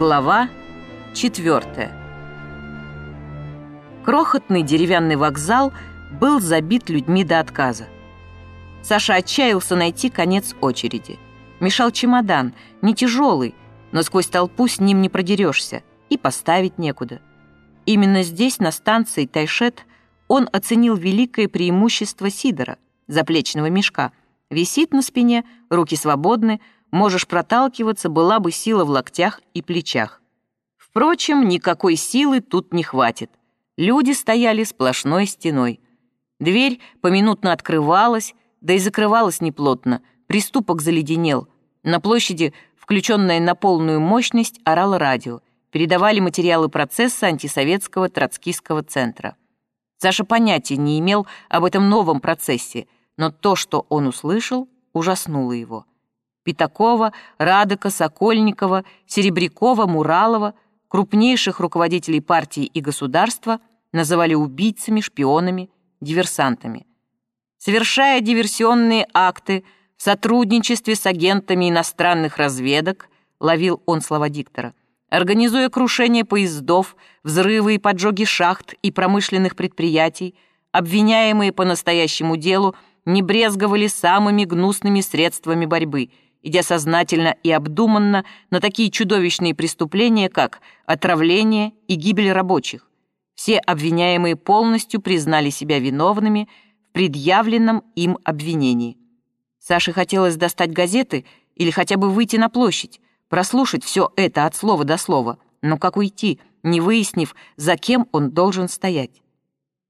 Глава четвертая. Крохотный деревянный вокзал был забит людьми до отказа. Саша отчаялся найти конец очереди. Мешал чемодан, не тяжелый, но сквозь толпу с ним не продерешься, и поставить некуда. Именно здесь, на станции Тайшет, он оценил великое преимущество Сидора, заплечного мешка. Висит на спине, руки свободны, можешь проталкиваться, была бы сила в локтях и плечах. Впрочем, никакой силы тут не хватит. Люди стояли сплошной стеной. Дверь поминутно открывалась, да и закрывалась неплотно. Приступок заледенел. На площади, включенная на полную мощность, орало радио. Передавали материалы процесса антисоветского троцкистского центра. Саша понятия не имел об этом новом процессе, но то, что он услышал, ужаснуло его. Пятакова, Радыка, Сокольникова, Серебрякова, Муралова, крупнейших руководителей партии и государства называли убийцами, шпионами, диверсантами. Совершая диверсионные акты в сотрудничестве с агентами иностранных разведок, ловил он слова диктора, организуя крушение поездов, взрывы и поджоги шахт и промышленных предприятий, обвиняемые по настоящему делу не брезговали самыми гнусными средствами борьбы – идя сознательно и обдуманно на такие чудовищные преступления, как отравление и гибель рабочих. Все обвиняемые полностью признали себя виновными в предъявленном им обвинении. Саше хотелось достать газеты или хотя бы выйти на площадь, прослушать все это от слова до слова, но как уйти, не выяснив, за кем он должен стоять.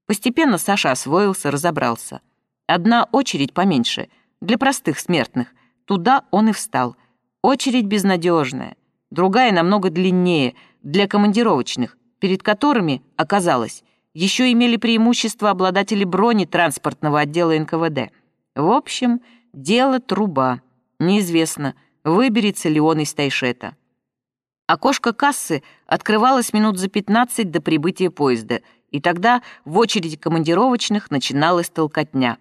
Постепенно Саша освоился, разобрался. Одна очередь поменьше, для простых смертных, Туда он и встал. Очередь безнадежная, другая намного длиннее, для командировочных, перед которыми, оказалось, еще имели преимущество обладатели брони транспортного отдела НКВД. В общем, дело труба. Неизвестно, выберется ли он из Тайшета. Окошко кассы открывалось минут за 15 до прибытия поезда, и тогда в очереди командировочных начиналась толкотня.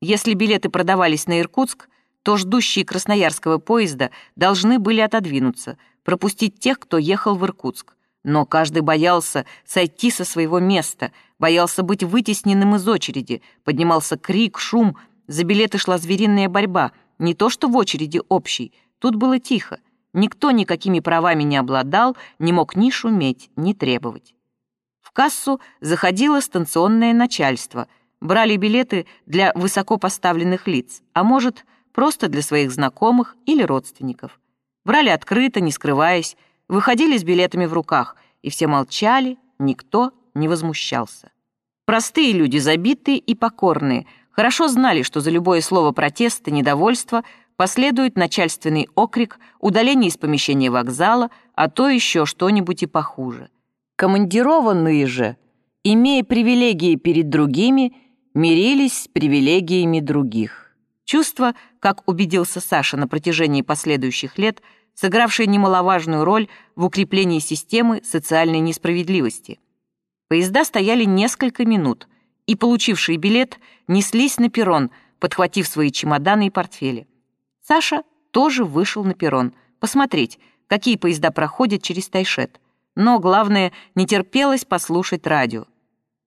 Если билеты продавались на Иркутск, то ждущие красноярского поезда должны были отодвинуться, пропустить тех, кто ехал в Иркутск. Но каждый боялся сойти со своего места, боялся быть вытесненным из очереди, поднимался крик, шум, за билеты шла звериная борьба, не то что в очереди общей, тут было тихо, никто никакими правами не обладал, не мог ни шуметь, ни требовать. В кассу заходило станционное начальство, брали билеты для высокопоставленных лиц, а может, просто для своих знакомых или родственников. Брали открыто, не скрываясь, выходили с билетами в руках, и все молчали, никто не возмущался. Простые люди, забитые и покорные, хорошо знали, что за любое слово протеста, недовольства последует начальственный окрик, удаление из помещения вокзала, а то еще что-нибудь и похуже. Командированные же, имея привилегии перед другими, мирились с привилегиями других. Чувство, как убедился Саша на протяжении последующих лет, сыгравшее немаловажную роль в укреплении системы социальной несправедливости. Поезда стояли несколько минут, и получившие билет неслись на перрон, подхватив свои чемоданы и портфели. Саша тоже вышел на перрон, посмотреть, какие поезда проходят через Тайшет. Но главное, не терпелось послушать радио.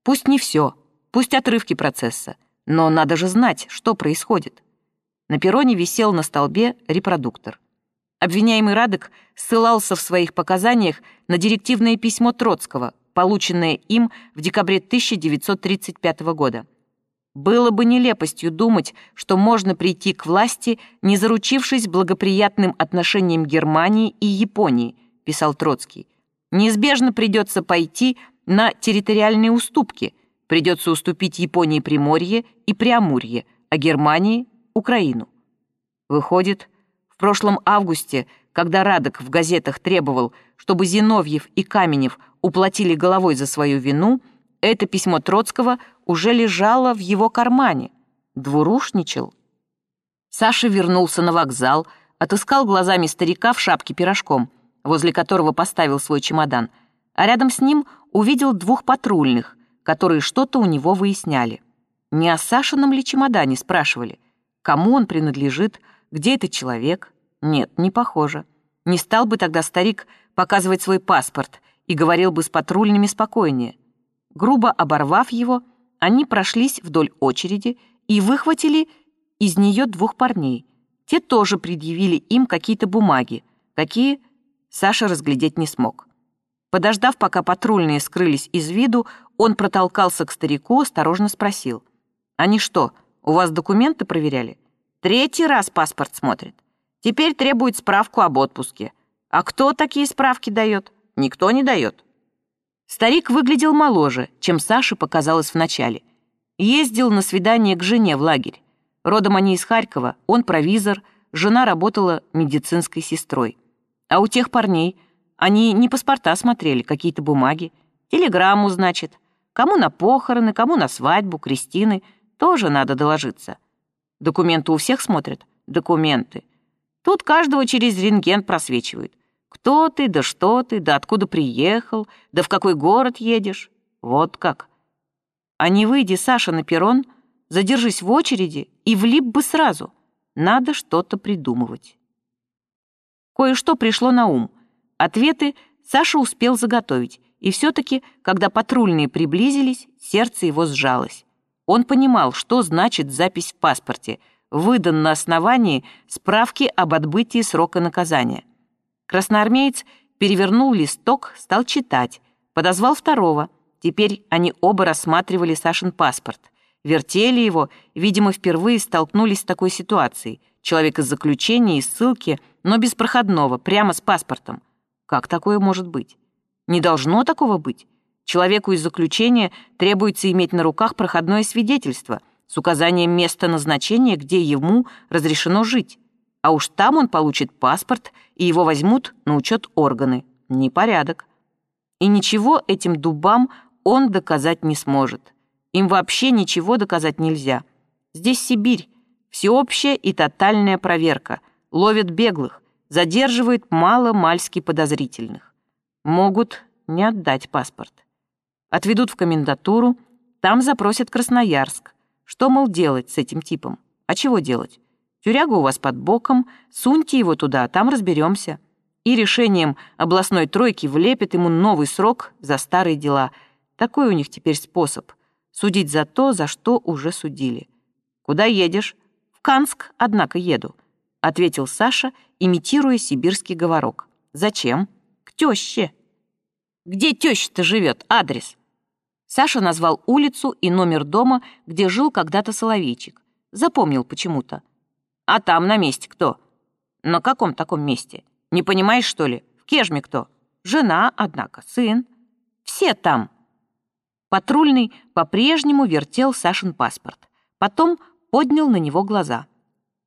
Пусть не все, пусть отрывки процесса, но надо же знать, что происходит. На перроне висел на столбе репродуктор. Обвиняемый Радек ссылался в своих показаниях на директивное письмо Троцкого, полученное им в декабре 1935 года. Было бы нелепостью думать, что можно прийти к власти, не заручившись благоприятным отношением Германии и Японии, писал Троцкий. Неизбежно придется пойти на территориальные уступки, придется уступить Японии Приморье и Преамурье, а Германии Украину. Выходит, в прошлом августе, когда Радок в газетах требовал, чтобы Зиновьев и Каменев уплатили головой за свою вину, это письмо Троцкого уже лежало в его кармане. Двурушничал. Саша вернулся на вокзал, отыскал глазами старика в шапке пирожком, возле которого поставил свой чемодан, а рядом с ним увидел двух патрульных, которые что-то у него выясняли. Не о Сашином ли чемодане спрашивали — Кому он принадлежит? Где этот человек? Нет, не похоже. Не стал бы тогда старик показывать свой паспорт и говорил бы с патрульными спокойнее. Грубо оборвав его, они прошлись вдоль очереди и выхватили из нее двух парней. Те тоже предъявили им какие-то бумаги, какие Саша разглядеть не смог. Подождав, пока патрульные скрылись из виду, он протолкался к старику, осторожно спросил. «Они что, у вас документы проверяли? Третий раз паспорт смотрит. Теперь требует справку об отпуске. А кто такие справки дает? Никто не дает». Старик выглядел моложе, чем Саше показалось вначале. Ездил на свидание к жене в лагерь. Родом они из Харькова, он провизор, жена работала медицинской сестрой. А у тех парней они не паспорта смотрели, какие-то бумаги. Телеграмму, значит. Кому на похороны, кому на свадьбу, крестины. Тоже надо доложиться. Документы у всех смотрят? Документы. Тут каждого через рентген просвечивают. Кто ты, да что ты, да откуда приехал, да в какой город едешь. Вот как. А не выйди, Саша, на перрон, задержись в очереди и влип бы сразу. Надо что-то придумывать. Кое-что пришло на ум. Ответы Саша успел заготовить, и все-таки, когда патрульные приблизились, сердце его сжалось. Он понимал, что значит запись в паспорте, выдан на основании справки об отбытии срока наказания. Красноармеец перевернул листок, стал читать, подозвал второго. Теперь они оба рассматривали Сашин паспорт. Вертели его, видимо, впервые столкнулись с такой ситуацией. Человек из заключения и ссылки но без проходного, прямо с паспортом. Как такое может быть? Не должно такого быть. Человеку из заключения требуется иметь на руках проходное свидетельство с указанием места назначения, где ему разрешено жить. А уж там он получит паспорт, и его возьмут на учет органы. Непорядок. И ничего этим дубам он доказать не сможет. Им вообще ничего доказать нельзя. Здесь Сибирь, всеобщая и тотальная проверка — ловят беглых, задерживают мало-мальски подозрительных. Могут не отдать паспорт. Отведут в комендатуру, там запросят Красноярск. Что, мол, делать с этим типом? А чего делать? Тюряга у вас под боком, суньте его туда, там разберемся. И решением областной тройки влепят ему новый срок за старые дела. Такой у них теперь способ. Судить за то, за что уже судили. Куда едешь? В Канск, однако, еду. — ответил Саша, имитируя сибирский говорок. «Зачем?» «К тёще». «Где тёща-то живет? Адрес?» Саша назвал улицу и номер дома, где жил когда-то Соловейчик. Запомнил почему-то. «А там на месте кто?» «На каком таком месте? Не понимаешь, что ли? В Кежме кто?» «Жена, однако, сын. Все там». Патрульный по-прежнему вертел Сашин паспорт. Потом поднял на него глаза —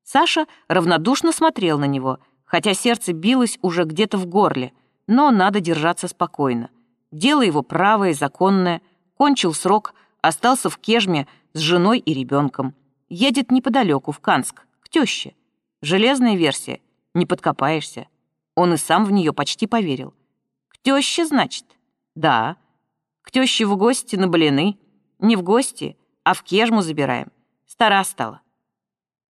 Саша равнодушно смотрел на него, хотя сердце билось уже где-то в горле, но надо держаться спокойно. Дело его правое, законное, кончил срок, остался в Кежме с женой и ребенком. Едет неподалеку, в Канск, к теще. Железная версия, не подкопаешься. Он и сам в нее почти поверил. К теще, значит? Да. К теще в гости на блины. Не в гости, а в Кежму забираем. Стара стала.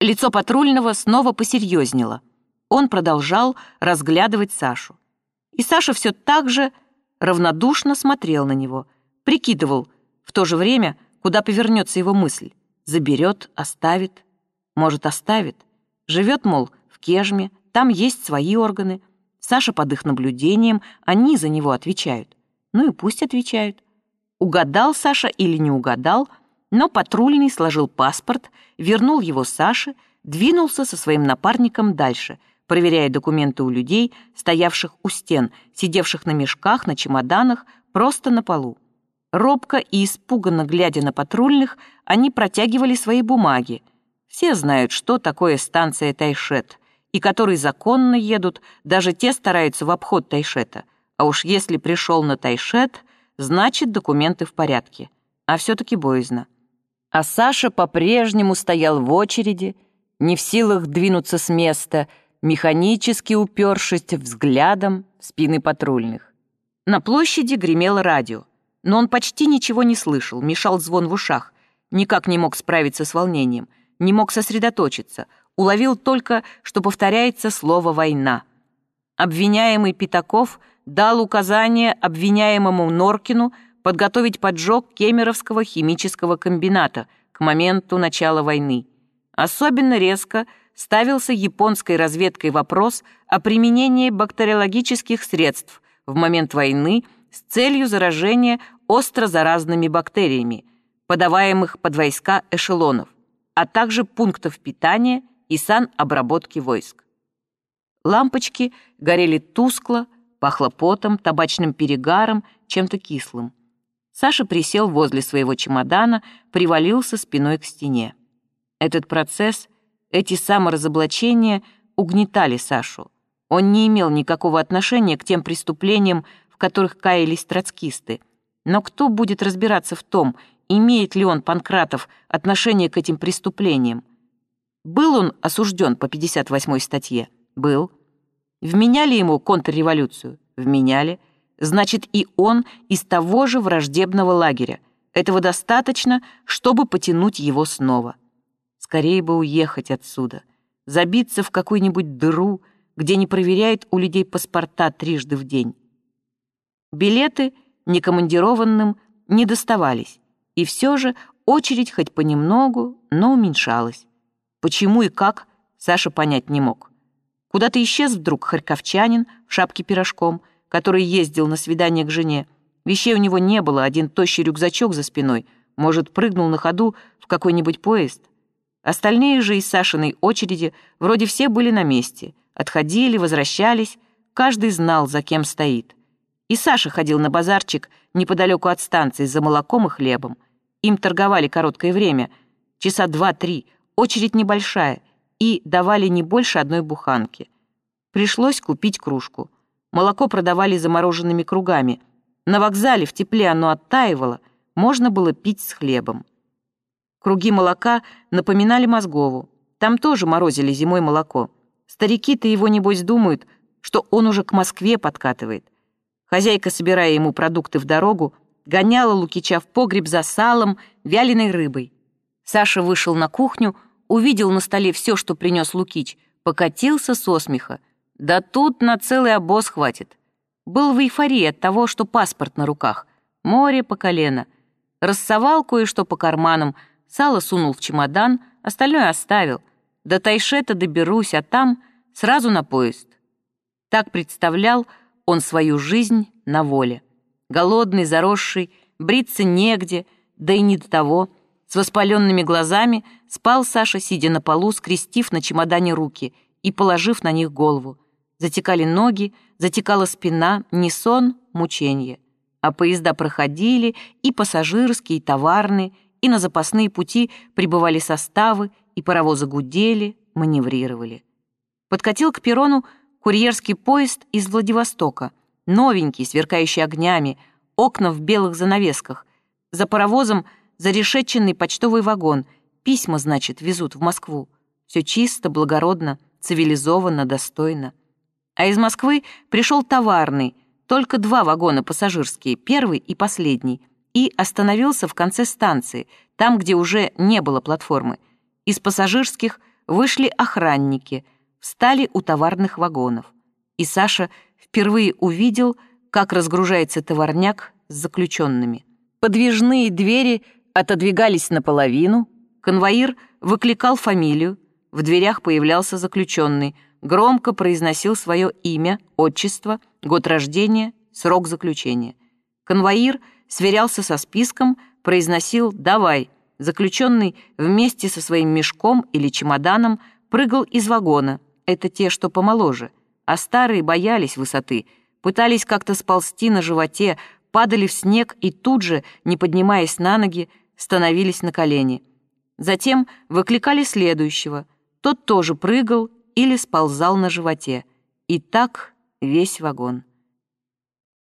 Лицо патрульного снова посерьезнело. Он продолжал разглядывать Сашу. И Саша все так же равнодушно смотрел на него, прикидывал в то же время, куда повернется его мысль. Заберет, оставит. Может, оставит. Живет, мол, в Кежме, там есть свои органы. Саша под их наблюдением, они за него отвечают. Ну и пусть отвечают. Угадал Саша или не угадал — но патрульный сложил паспорт, вернул его Саше, двинулся со своим напарником дальше, проверяя документы у людей, стоявших у стен, сидевших на мешках, на чемоданах, просто на полу. Робко и испуганно глядя на патрульных, они протягивали свои бумаги. Все знают, что такое станция Тайшет, и которые законно едут, даже те стараются в обход Тайшета. А уж если пришел на Тайшет, значит, документы в порядке. А все-таки боязно. А Саша по-прежнему стоял в очереди, не в силах двинуться с места, механически упершись взглядом в спины патрульных. На площади гремело радио, но он почти ничего не слышал, мешал звон в ушах, никак не мог справиться с волнением, не мог сосредоточиться, уловил только, что повторяется слово «война». Обвиняемый Пятаков дал указание обвиняемому Норкину подготовить поджог Кемеровского химического комбината к моменту начала войны. Особенно резко ставился японской разведкой вопрос о применении бактериологических средств в момент войны с целью заражения остро заразными бактериями, подаваемых под войска эшелонов, а также пунктов питания и санобработки войск. Лампочки горели тускло, пахло потом, табачным перегаром, чем-то кислым. Саша присел возле своего чемодана, привалился спиной к стене. Этот процесс, эти саморазоблачения угнетали Сашу. Он не имел никакого отношения к тем преступлениям, которых каялись троцкисты. Но кто будет разбираться в том, имеет ли он, Панкратов, отношение к этим преступлениям? Был он осужден по 58 статье? Был. Вменяли ему контрреволюцию? Вменяли. Значит, и он из того же враждебного лагеря. Этого достаточно, чтобы потянуть его снова. Скорее бы уехать отсюда, забиться в какую-нибудь дыру, где не проверяют у людей паспорта трижды в день. Билеты некомандированным не доставались, и все же очередь хоть понемногу, но уменьшалась. Почему и как, Саша понять не мог. Куда-то исчез вдруг харьковчанин в шапке пирожком — который ездил на свидание к жене. Вещей у него не было, один тощий рюкзачок за спиной. Может, прыгнул на ходу в какой-нибудь поезд. Остальные же из Сашиной очереди вроде все были на месте. Отходили, возвращались, каждый знал, за кем стоит. И Саша ходил на базарчик неподалеку от станции за молоком и хлебом. Им торговали короткое время, часа два-три, очередь небольшая, и давали не больше одной буханки. Пришлось купить кружку. Молоко продавали замороженными кругами. На вокзале в тепле оно оттаивало, можно было пить с хлебом. Круги молока напоминали Мозгову. Там тоже морозили зимой молоко. Старики-то его, небось, думают, что он уже к Москве подкатывает. Хозяйка, собирая ему продукты в дорогу, гоняла Лукича в погреб за салом, вяленой рыбой. Саша вышел на кухню, увидел на столе все, что принес Лукич, покатился со смеха. Да тут на целый обоз хватит. Был в эйфории от того, что паспорт на руках. Море по колено. Рассовал кое-что по карманам, сало сунул в чемодан, остальное оставил. До Тайшета доберусь, а там сразу на поезд. Так представлял он свою жизнь на воле. Голодный, заросший, бриться негде, да и не до того. С воспаленными глазами спал Саша, сидя на полу, скрестив на чемодане руки и положив на них голову. Затекали ноги, затекала спина, не сон, мучение. А поезда проходили, и пассажирские, и товарные, и на запасные пути прибывали составы, и паровозы гудели, маневрировали. Подкатил к перрону курьерский поезд из Владивостока, новенький, сверкающий огнями, окна в белых занавесках. За паровозом зарешеченный почтовый вагон, письма, значит, везут в Москву. Все чисто, благородно, цивилизованно, достойно. А из Москвы пришел товарный, только два вагона пассажирские, первый и последний, и остановился в конце станции, там, где уже не было платформы. Из пассажирских вышли охранники, встали у товарных вагонов. И Саша впервые увидел, как разгружается товарняк с заключенными. Подвижные двери отодвигались наполовину, конвоир выкликал фамилию, в дверях появлялся заключенный — громко произносил свое имя, отчество, год рождения, срок заключения. Конвоир сверялся со списком, произносил «давай». Заключенный вместе со своим мешком или чемоданом прыгал из вагона. Это те, что помоложе. А старые боялись высоты, пытались как-то сползти на животе, падали в снег и тут же, не поднимаясь на ноги, становились на колени. Затем выкликали следующего. Тот тоже прыгал или сползал на животе. И так весь вагон.